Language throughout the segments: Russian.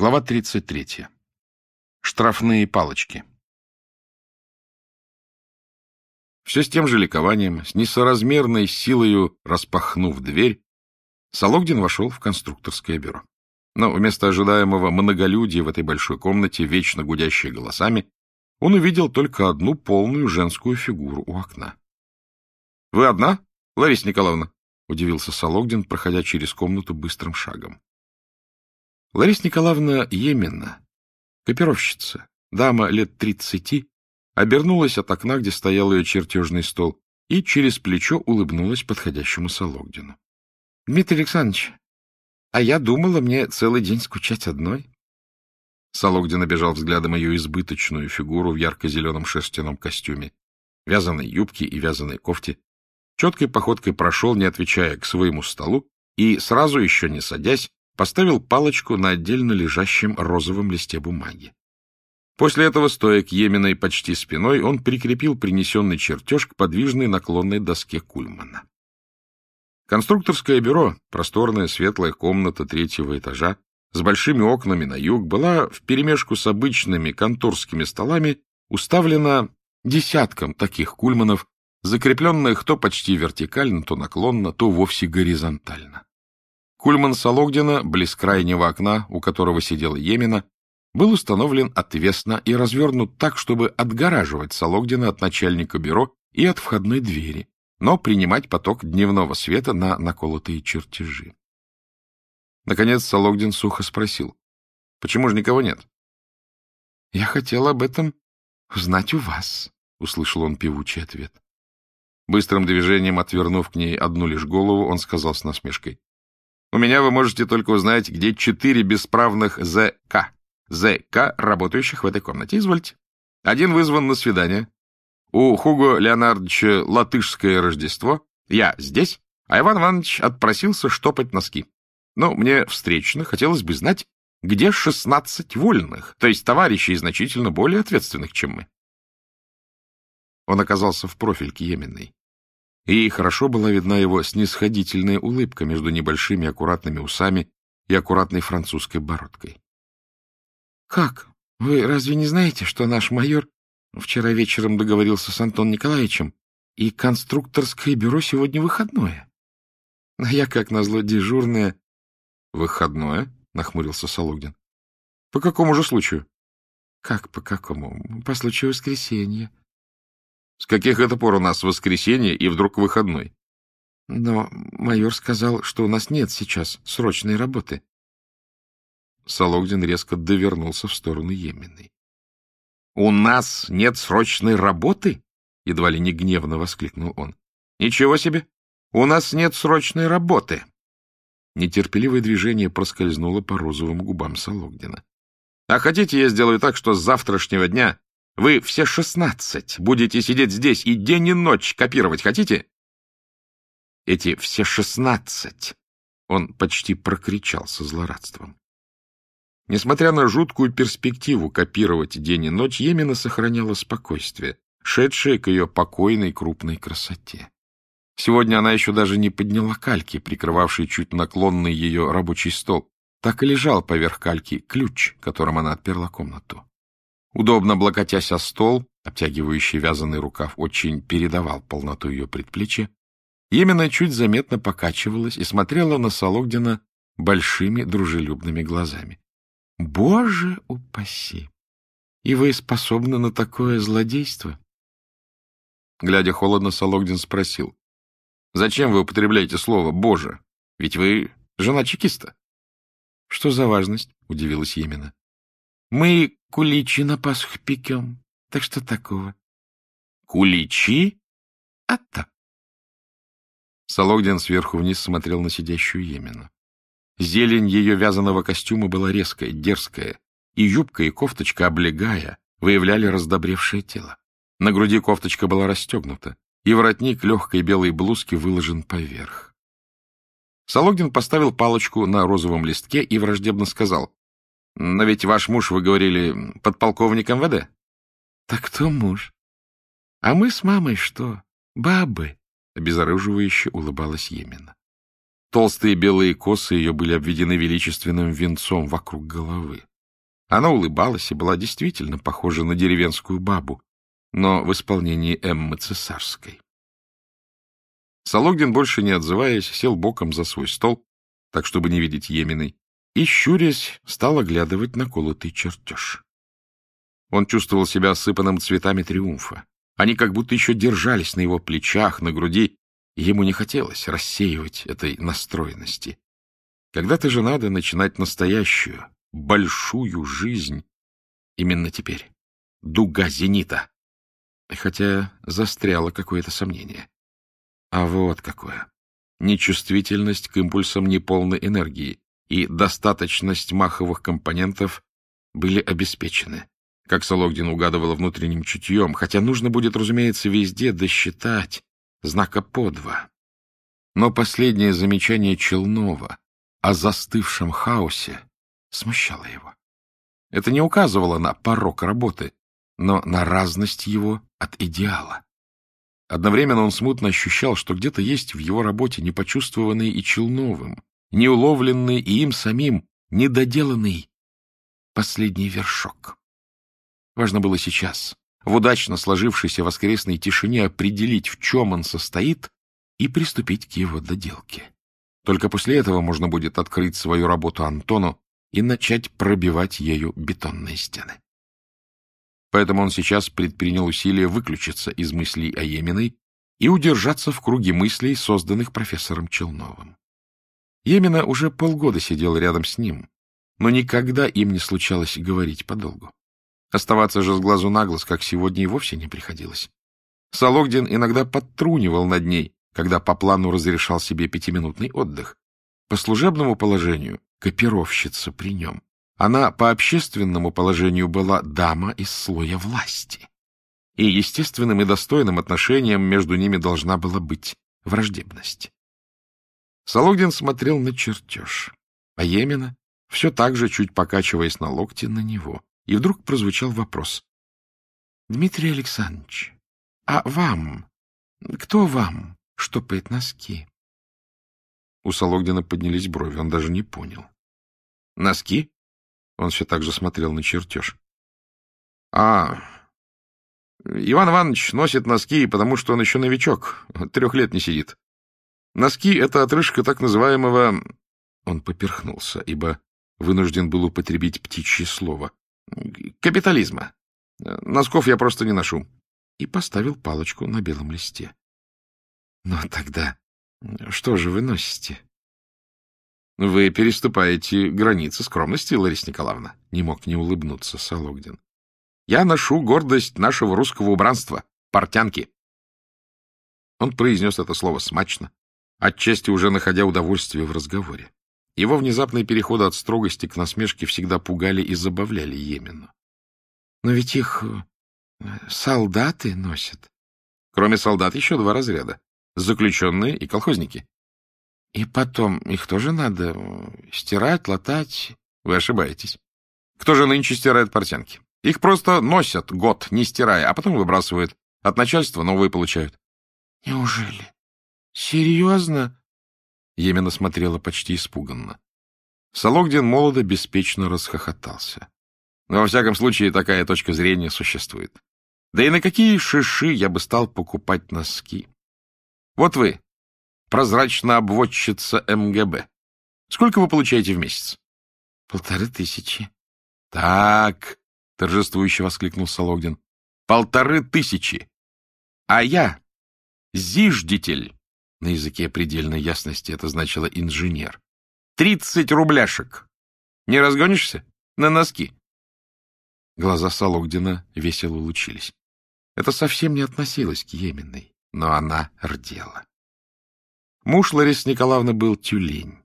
Глава 33. Штрафные палочки. Все с тем же ликованием, с несоразмерной силою распахнув дверь, Сологдин вошел в конструкторское бюро. Но вместо ожидаемого многолюдия в этой большой комнате, вечно гудящей голосами, он увидел только одну полную женскую фигуру у окна. — Вы одна, Лариса Николаевна? — удивился Сологдин, проходя через комнату быстрым шагом. Лариса Николаевна Еменна, копировщица, дама лет тридцати, обернулась от окна, где стоял ее чертежный стол, и через плечо улыбнулась подходящему Сологдину. — Дмитрий Александрович, а я думала, мне целый день скучать одной. Сологдин обежал взглядом ее избыточную фигуру в ярко-зеленом шерстяном костюме, вязаной юбке и вязаной кофте, четкой походкой прошел, не отвечая к своему столу, и, сразу еще не садясь, поставил палочку на отдельно лежащем розовом листе бумаги. После этого, стоя к Еминой почти спиной, он прикрепил принесенный чертеж к подвижной наклонной доске Кульмана. Конструкторское бюро, просторная светлая комната третьего этажа, с большими окнами на юг, была вперемешку с обычными конторскими столами уставлена десятком таких кульманов, закрепленных то почти вертикально, то наклонно, то вовсе горизонтально. Кульман Сологдина, близ крайнего окна, у которого сидела Емина, был установлен отвесно и развернут так, чтобы отгораживать Сологдина от начальника бюро и от входной двери, но принимать поток дневного света на наколотые чертежи. Наконец Сологдин сухо спросил, «Почему же никого нет?» «Я хотел об этом узнать у вас», — услышал он певучий ответ. Быстрым движением, отвернув к ней одну лишь голову, он сказал с насмешкой, у меня вы можете только узнать, где четыре бесправных ЗК. ЗК, работающих в этой комнате. Извольте. Один вызван на свидание. У Хуго Леонардовича латышское Рождество. Я здесь, а Иван Иванович отпросился штопать носки. Но мне встречно хотелось бы знать, где шестнадцать вольных, то есть товарищей значительно более ответственных, чем мы. Он оказался в профиль к И хорошо была видна его снисходительная улыбка между небольшими аккуратными усами и аккуратной французской бородкой. — Как? Вы разве не знаете, что наш майор вчера вечером договорился с Антоном Николаевичем, и конструкторское бюро сегодня выходное? А я, как назло, дежурная... — Выходное? — нахмурился Сологдин. — По какому же случаю? — Как по какому? По случаю воскресенья. С каких это пор у нас воскресенье и вдруг выходной? Но майор сказал, что у нас нет сейчас срочной работы. Сологдин резко довернулся в сторону Еменной. — У нас нет срочной работы? — едва ли не гневно воскликнул он. — Ничего себе! У нас нет срочной работы! Нетерпеливое движение проскользнуло по розовым губам Сологдина. — А хотите, я сделаю так, что с завтрашнего дня вы все шестнадцать будете сидеть здесь и день и ночь копировать хотите? Эти все шестнадцать. Он почти прокричал со злорадством. Несмотря на жуткую перспективу копировать день и ночь, Емина сохраняла спокойствие, шедшее к ее покойной крупной красоте. Сегодня она еще даже не подняла кальки, прикрывавшей чуть наклонный ее рабочий стол. Так и лежал поверх кальки ключ, которым она отперла комнату. Удобно облокотясь о стол, обтягивающий вязаный рукав очень передавал полноту ее предплечья, Емена чуть заметно покачивалась и смотрела на Сологдина большими дружелюбными глазами. — Боже упаси! И вы способны на такое злодейство? Глядя холодно, Сологдин спросил. — Зачем вы употребляете слово «боже»? Ведь вы жена чекиста. — Что за важность? — удивилась Емена. — Мы Куличи на Пасху пекем. Так что такого? Куличи? А так. Сологдин сверху вниз смотрел на сидящую Емину. Зелень ее вязаного костюма была резкая, дерзкая, и юбка и кофточка, облегая, выявляли раздобревшее тело. На груди кофточка была расстегнута, и воротник легкой белой блузки выложен поверх. Сологдин поставил палочку на розовом листке и враждебно сказал, но ведь ваш муж, вы говорили, подполковник МВД. Так кто муж? А мы с мамой что? Бабы. Обезоруживающе улыбалась Емина. Толстые белые косы ее были обведены величественным венцом вокруг головы. Она улыбалась и была действительно похожа на деревенскую бабу, но в исполнении Эммы Цесарской. Сологдин, больше не отзываясь, сел боком за свой стол, так чтобы не видеть Еминой, и, щурясь, стал оглядывать наколотый чертеж. Он чувствовал себя осыпанным цветами триумфа. Они как будто еще держались на его плечах, на груди, и ему не хотелось рассеивать этой настроенности. Когда-то же надо начинать настоящую, большую жизнь. Именно теперь. Дуга зенита. Хотя застряло какое-то сомнение. А вот какое. Нечувствительность к импульсам неполной энергии и достаточность маховых компонентов были обеспечены, как Сологдин угадывала внутренним чутьем, хотя нужно будет, разумеется, везде досчитать знака по два. Но последнее замечание Челнова о застывшем хаосе смущало его. Это не указывало на порог работы, но на разность его от идеала. Одновременно он смутно ощущал, что где-то есть в его работе непочувствованный и Челновым, неуловленный и им самим, недоделанный последний вершок. Важно было сейчас, в удачно сложившейся воскресной тишине, определить, в чем он состоит, и приступить к его доделке. Только после этого можно будет открыть свою работу Антону и начать пробивать ею бетонные стены. Поэтому он сейчас предпринял усилие выключиться из мыслей о Еминой и удержаться в круге мыслей, созданных профессором Челновым. Емина уже полгода сидела рядом с ним, но никогда им не случалось говорить подолгу. Оставаться же с глазу на глаз, как сегодня, и вовсе не приходилось. Сологдин иногда подтрунивал над ней, когда по плану разрешал себе пятиминутный отдых. По служебному положению — копировщица при нем. Она по общественному положению была дама из слоя власти. И естественным и достойным отношением между ними должна была быть враждебность. Сологдин смотрел на чертеж, а Емина, все так же, чуть покачиваясь на локте, на него. И вдруг прозвучал вопрос. — Дмитрий Александрович, а вам? Кто вам штопает носки? У Сологдина поднялись брови, он даже не понял. — Носки? Он все так же смотрел на чертеж. — А, Иван Иванович носит носки, потому что он еще новичок, трех лет не сидит. Носки — это отрыжка так называемого... Он поперхнулся, ибо вынужден был употребить птичье слово. Капитализма. Носков я просто не ношу. И поставил палочку на белом листе. Ну, тогда что же вы носите? — Вы переступаете границы скромности, Лариса Николаевна. Не мог не улыбнуться Сологдин. — Я ношу гордость нашего русского убранства — портянки. Он произнес это слово смачно, отчасти уже находя удовольствие в разговоре. Его внезапные переходы от строгости к насмешке всегда пугали и забавляли Емену. — Но ведь их э, солдаты носят. Кроме солдат еще два разряда — заключенные и колхозники. И потом, их тоже надо э, стирать, латать. Вы ошибаетесь. Кто же нынче стирает портянки? Их просто носят год, не стирая, а потом выбрасывают. От начальства новые получают. — Неужели? Серьезно? Емена смотрела почти испуганно. Сологдин молодо беспечно расхохотался. Но, во всяком случае, такая точка зрения существует. Да и на какие шиши я бы стал покупать носки? Вот вы, прозрачно обводчица МГБ. Сколько вы получаете в месяц? — Полторы тысячи. — Так, — торжествующе воскликнул Сологдин, — полторы тысячи. А я зиждитель. На языке предельной ясности это значило инженер. Тридцать рубляшек. Не разгонишься? На носки. Глаза Сологдина весело лучились. Это совсем не относилось к Еменной, но она рдела. Муж Ларисы Николаевны был тюлень.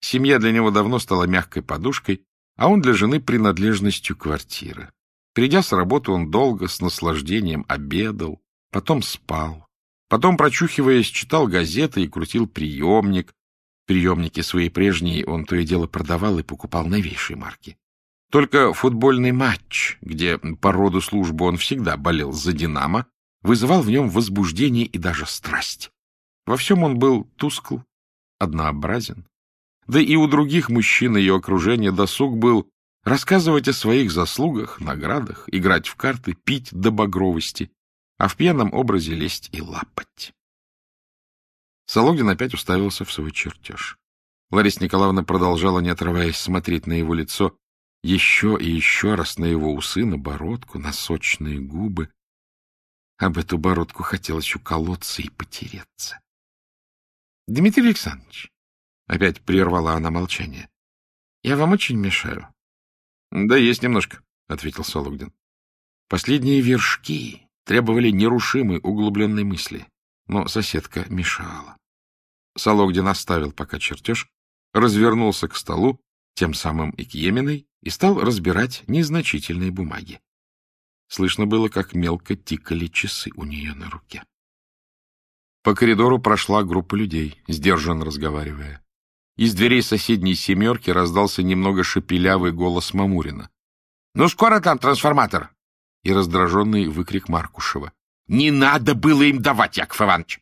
Семья для него давно стала мягкой подушкой, а он для жены принадлежностью квартиры. Придя с работы, он долго, с наслаждением обедал, потом спал. Потом, прочухиваясь, читал газеты и крутил приемник. Приемники свои прежние он то и дело продавал и покупал новейшие марки. Только футбольный матч, где по роду службы он всегда болел за «Динамо», вызывал в нем возбуждение и даже страсть. Во всем он был тускл, однообразен. Да и у других мужчин ее окружения досуг был рассказывать о своих заслугах, наградах, играть в карты, пить до багровости, а в пьяном образе лезть и лапать. Сологин опять уставился в свой чертеж. Лариса Николаевна продолжала, не отрываясь, смотреть на его лицо, еще и еще раз на его усы, на бородку, на сочные губы. Об эту бородку хотелось уколоться и потереться. — Дмитрий Александрович, — опять прервала она молчание, — я вам очень мешаю. — Да есть немножко, — ответил Сологдин. Последние вершки требовали нерушимой углубленной мысли, но соседка мешала. Сологдин оставил пока чертеж, развернулся к столу, тем самым и к Еминой, и стал разбирать незначительные бумаги. Слышно было, как мелко тикали часы у нее на руке. По коридору прошла группа людей, сдержанно разговаривая. Из дверей соседней семерки раздался немного шепелявый голос Мамурина. — Ну, скоро там трансформатор! И раздраженный выкрик Маркушева. — Не надо было им давать, Яков Иванович!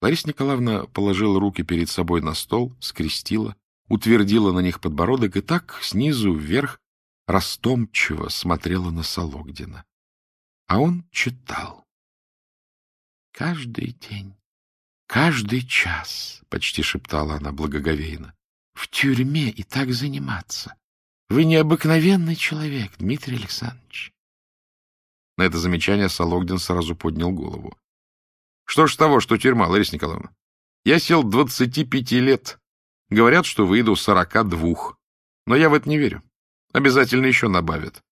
Лариса Николаевна положила руки перед собой на стол, скрестила, утвердила на них подбородок и так снизу вверх растомчиво смотрела на Сологдина. А он читал. «Каждый день, каждый час», — почти шептала она благоговейно, — «в тюрьме и так заниматься. Вы необыкновенный человек, Дмитрий Александрович». На это замечание Сологдин сразу поднял голову. Что ж того, что тюрьма, Лариса Николаевна? Я сел 25 лет. Говорят, что выйду 42. Но я в это не верю. Обязательно еще набавят.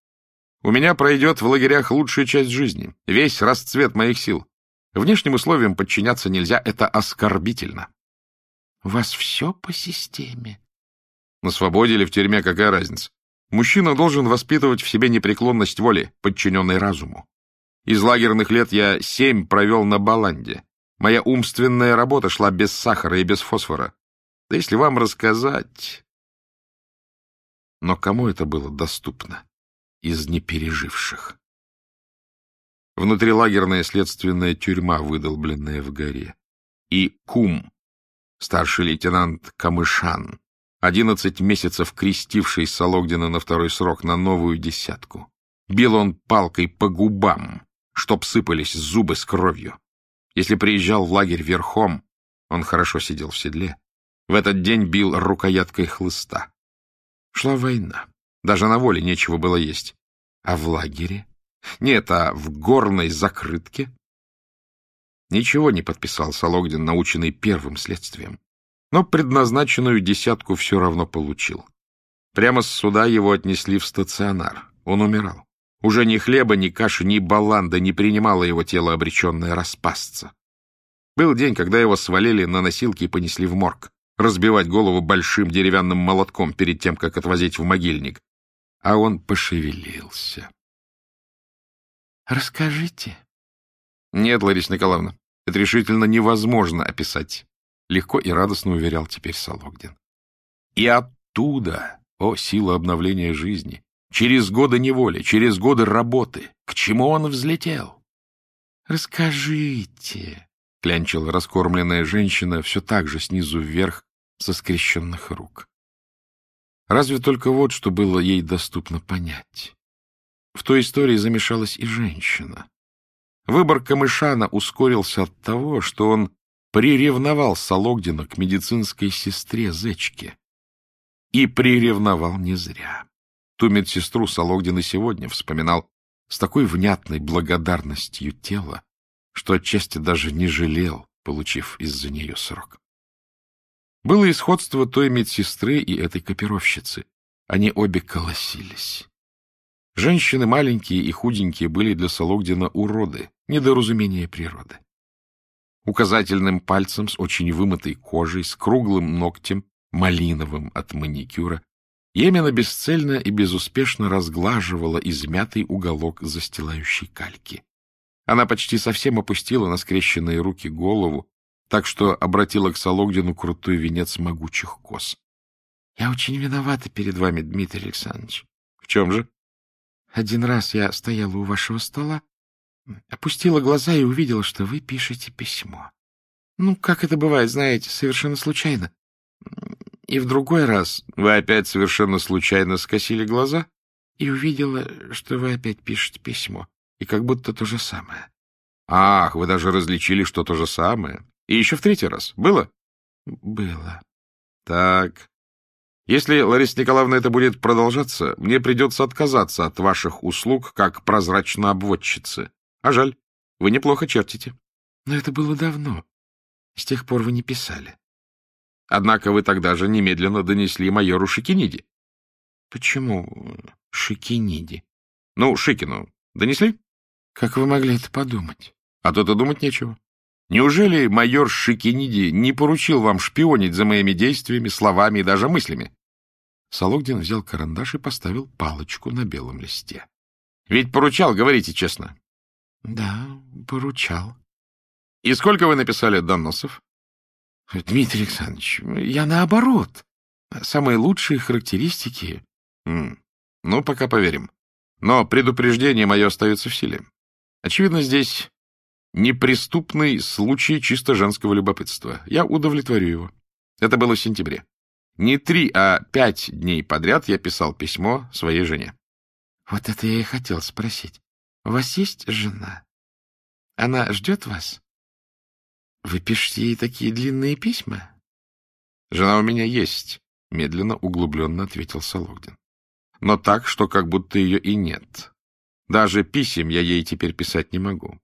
У меня пройдет в лагерях лучшая часть жизни, весь расцвет моих сил. Внешним условиям подчиняться нельзя, это оскорбительно. — У вас все по системе. На свободе или в тюрьме какая разница? Мужчина должен воспитывать в себе непреклонность воли, подчиненной разуму. Из лагерных лет я семь провел на Баланде. Моя умственная работа шла без сахара и без фосфора. Да если вам рассказать... Но кому это было доступно из непереживших? Внутрилагерная следственная тюрьма, выдолбленная в горе. И кум, старший лейтенант Камышан, одиннадцать месяцев крестивший Сологдина на второй срок на новую десятку. Бил он палкой по губам, чтоб сыпались зубы с кровью. Если приезжал в лагерь верхом, он хорошо сидел в седле. В этот день бил рукояткой хлыста. Шла война. Даже на воле нечего было есть. А в лагере? Нет, а в горной закрытке? Ничего не подписал Сологдин, наученный первым следствием. Но предназначенную десятку все равно получил. Прямо с суда его отнесли в стационар. Он умирал. Уже ни хлеба, ни каши, ни баланда не принимало его тело, обреченное распасться. Был день, когда его свалили на носилки и понесли в морг, разбивать голову большим деревянным молотком перед тем, как отвозить в могильник. А он пошевелился. — Расскажите. — Нет, Лариса Николаевна, это решительно невозможно описать, — легко и радостно уверял теперь Сологдин. И оттуда, о, сила обновления жизни, Через годы неволи, через годы работы. К чему он взлетел? — Расскажите, — клянчила раскормленная женщина все так же снизу вверх со скрещенных рук. Разве только вот что было ей доступно понять. В той истории замешалась и женщина. Выбор Камышана ускорился от того, что он приревновал Сологдина к медицинской сестре Зечке. И приревновал не зря. Ту медсестру Сологдин и сегодня вспоминал с такой внятной благодарностью тела, что отчасти даже не жалел, получив из-за нее срок. Было и сходство той медсестры и этой копировщицы. Они обе колосились. Женщины маленькие и худенькие были для Сологдина уроды, недоразумение природы. Указательным пальцем с очень вымытой кожей, с круглым ногтем, малиновым от маникюра, Емина бесцельно и безуспешно разглаживала измятый уголок застилающей кальки. Она почти совсем опустила на скрещенные руки голову, так что обратила к Сологдину крутой венец могучих кос. — Я очень виновата перед вами, Дмитрий Александрович. — В чем же? — Один раз я стояла у вашего стола, опустила глаза и увидела, что вы пишете письмо. Ну, как это бывает, знаете, совершенно случайно. И в другой раз вы опять совершенно случайно скосили глаза и увидела, что вы опять пишете письмо, и как будто то же самое. Ах, вы даже различили, что то же самое. И еще в третий раз. Было? Было. Так. Если, Лариса Николаевна, это будет продолжаться, мне придется отказаться от ваших услуг как прозрачно обводчицы. А жаль, вы неплохо чертите. Но это было давно. С тех пор вы не писали. Однако вы тогда же немедленно донесли майору Шикиниди. — Почему Шикиниди? — Ну, Шикину. Донесли? — Как вы могли это подумать? — А тут и думать нечего. Неужели майор Шикиниди не поручил вам шпионить за моими действиями, словами и даже мыслями? Сологдин взял карандаш и поставил палочку на белом листе. — Ведь поручал, говорите честно. — Да, поручал. — И сколько вы написали доносов? — Дмитрий Александрович, я наоборот. Самые лучшие характеристики... М ну, пока поверим. Но предупреждение мое остается в силе. Очевидно, здесь неприступный случай чисто женского любопытства. Я удовлетворю его. Это было в сентябре. Не три, а пять дней подряд я писал письмо своей жене. — Вот это я и хотел спросить. У вас есть жена? Она ждет вас? Вы пишете ей такие длинные письма? — Жена у меня есть, — медленно, углубленно ответил Сологдин. — Но так, что как будто ее и нет. Даже писем я ей теперь писать не могу.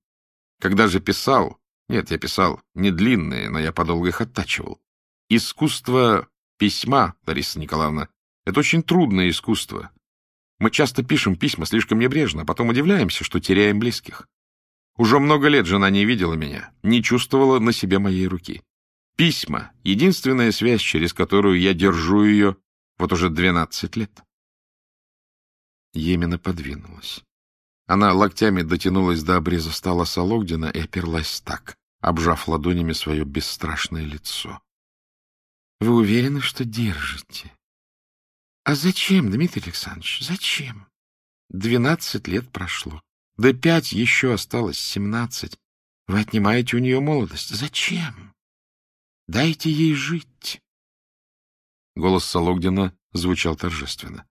Когда же писал... Нет, я писал не длинные, но я подолго их оттачивал. Искусство письма, Лариса Николаевна, это очень трудное искусство. Мы часто пишем письма слишком небрежно, а потом удивляемся, что теряем близких. Уже много лет жена не видела меня, не чувствовала на себе моей руки. Письма — единственная связь, через которую я держу ее вот уже двенадцать лет. Емина подвинулась. Она локтями дотянулась до обреза стола Сологдина и оперлась так, обжав ладонями свое бесстрашное лицо. — Вы уверены, что держите? — А зачем, Дмитрий Александрович, зачем? Двенадцать лет прошло. Да пять еще осталось, семнадцать. Вы отнимаете у нее молодость. Зачем? Дайте ей жить. Голос Сологдина звучал торжественно.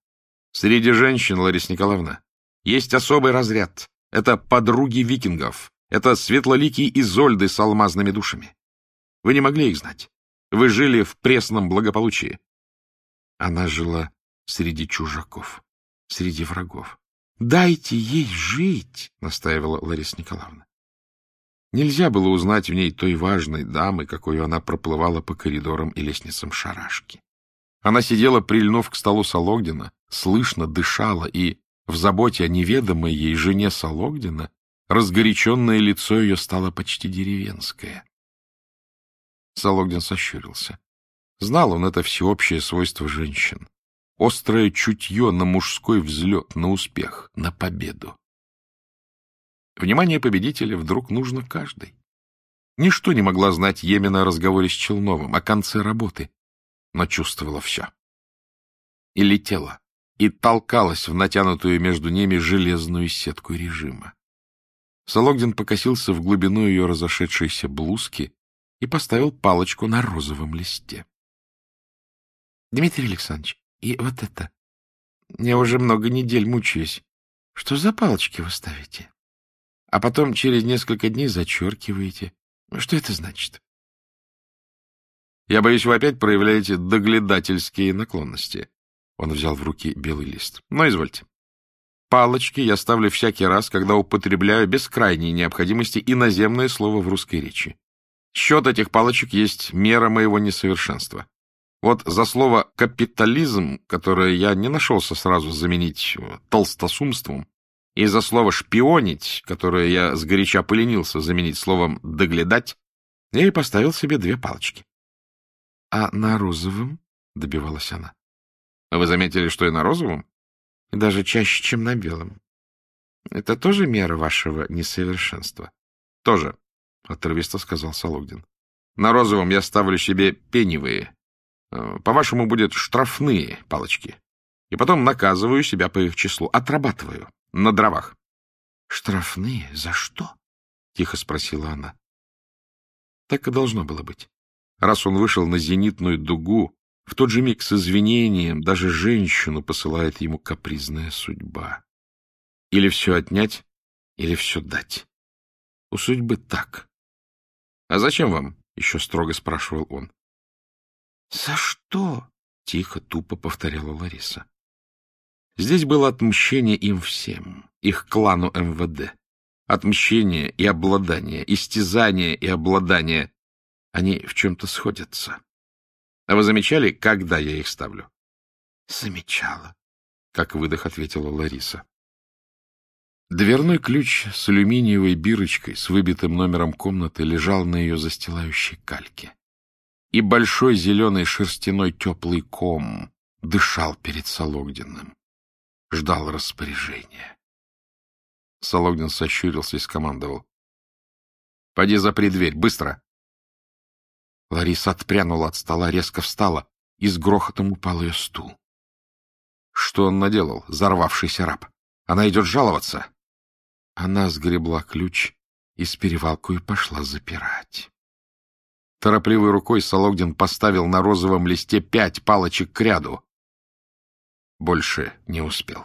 Среди женщин, Лариса Николаевна, есть особый разряд. Это подруги викингов. Это светлоликие изольды с алмазными душами. Вы не могли их знать. Вы жили в пресном благополучии. Она жила среди чужаков, среди врагов. Дайте ей жить, — настаивала Лариса Николаевна. Нельзя было узнать в ней той важной дамы, какой она проплывала по коридорам и лестницам шарашки. Она сидела, прильнув к столу Сологдина, слышно дышала, и в заботе о неведомой ей жене Сологдина разгоряченное лицо ее стало почти деревенское. Сологдин сощурился. Знал он это всеобщее свойство женщин острое чутье на мужской взлет, на успех, на победу. Внимание победителя вдруг нужно каждой. Ничто не могла знать Емина о разговоре с Челновым, о конце работы, но чувствовала все. И летела, и толкалась в натянутую между ними железную сетку режима. Сологдин покосился в глубину ее разошедшейся блузки и поставил палочку на розовом листе. — Дмитрий Александрович, и вот это. Я уже много недель мучаюсь. Что за палочки вы ставите? А потом через несколько дней зачеркиваете. Что это значит? Я боюсь, вы опять проявляете доглядательские наклонности. Он взял в руки белый лист. Но извольте. Палочки я ставлю всякий раз, когда употребляю без крайней необходимости иноземное слово в русской речи. Счет этих палочек есть мера моего несовершенства. Вот за слово «капитализм», которое я не нашелся сразу заменить э, толстосумством, и за слово «шпионить», которое я сгоряча поленился заменить словом «доглядать», я и поставил себе две палочки. — А на розовом? — добивалась она. — Вы заметили, что и на розовом? — Даже чаще, чем на белом. — Это тоже мера вашего несовершенства? — Тоже, — отрывисто сказал Сологдин. — На розовом я ставлю себе пеневые, по-вашему, будет штрафные палочки. И потом наказываю себя по их числу. Отрабатываю. На дровах. — Штрафные? За что? — тихо спросила она. Так и должно было быть. Раз он вышел на зенитную дугу, В тот же миг с извинением даже женщину посылает ему капризная судьба. Или все отнять, или все дать. У судьбы так. — А зачем вам? — еще строго спрашивал он. — За что? — тихо, тупо повторяла Лариса. Здесь было отмщение им всем, их клану МВД. Отмщение и обладание, истязание и обладание. Они в чем-то сходятся. А вы замечали, когда я их ставлю? — Замечала, — как выдох ответила Лариса. Дверной ключ с алюминиевой бирочкой с выбитым номером комнаты лежал на ее застилающей кальке. И большой зеленый шерстяной теплый ком дышал перед Сологдиным. Ждал распоряжения. Сологдин сощурился и скомандовал. — Поди запри дверь, быстро! Лариса отпрянула от стола, резко встала, и с грохотом упал ее стул. Что он наделал, взорвавшийся раб? Она идет жаловаться. Она сгребла ключ и с перевалку и пошла запирать. Торопливой рукой Сологдин поставил на розовом листе пять палочек к ряду. Больше не успел.